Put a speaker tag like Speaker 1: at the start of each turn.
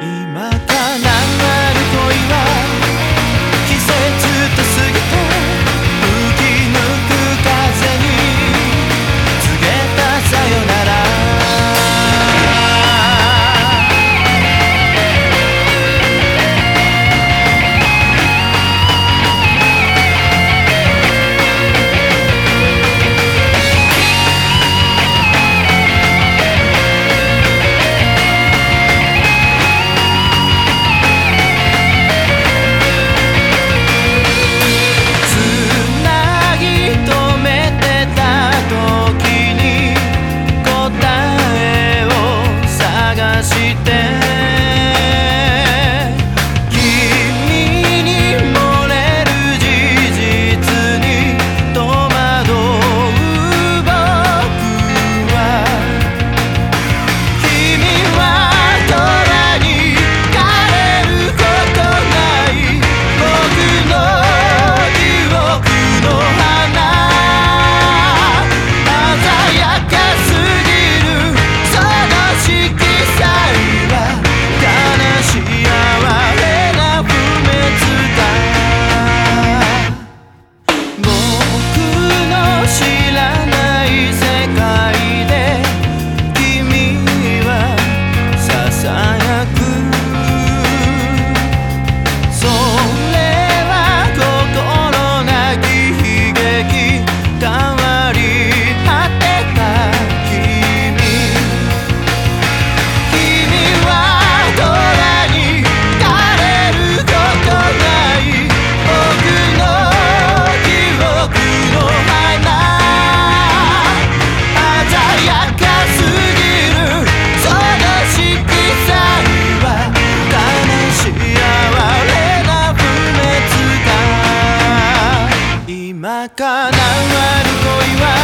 Speaker 1: 今わる恋は